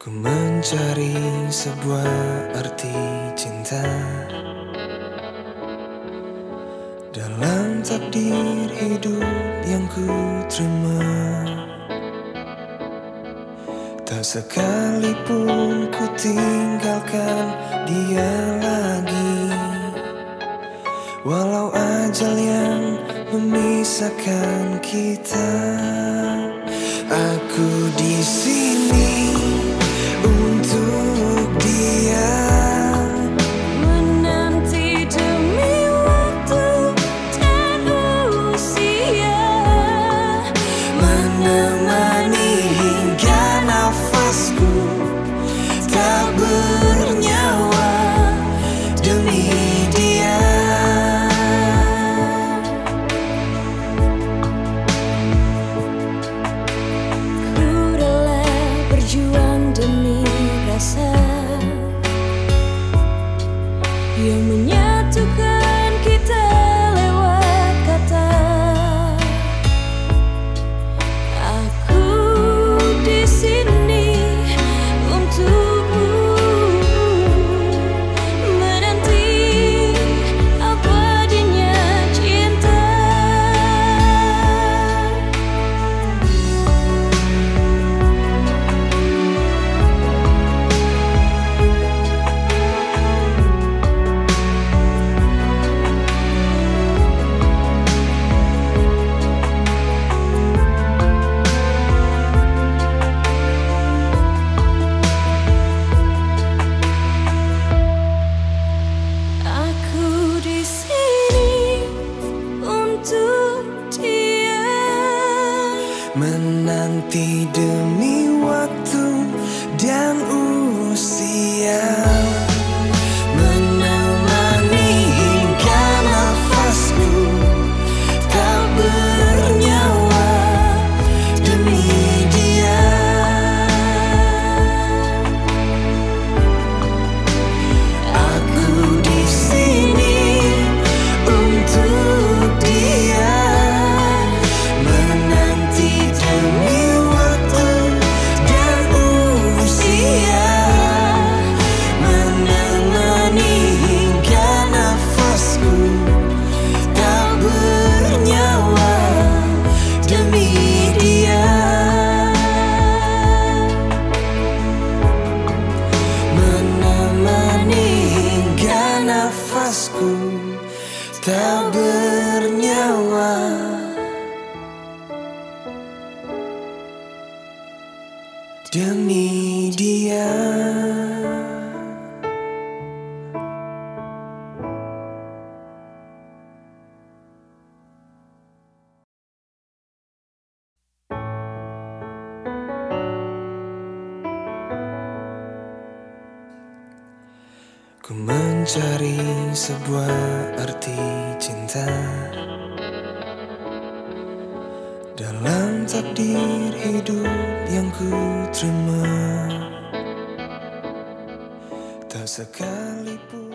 Ku mencari sebuah arti cinta Dalam takdir hidup yang ku terima. Tak sekalipun ku tinggalkan dia lagi Walau ajal yang memisahkan kita. Aku di sini Menanti demi waktu dan usia nafasku Tak bernyawa. Demi dia Ku mencari sebuah arti cinta. Dalam takdir hidup yang ku terima Tak sekalipun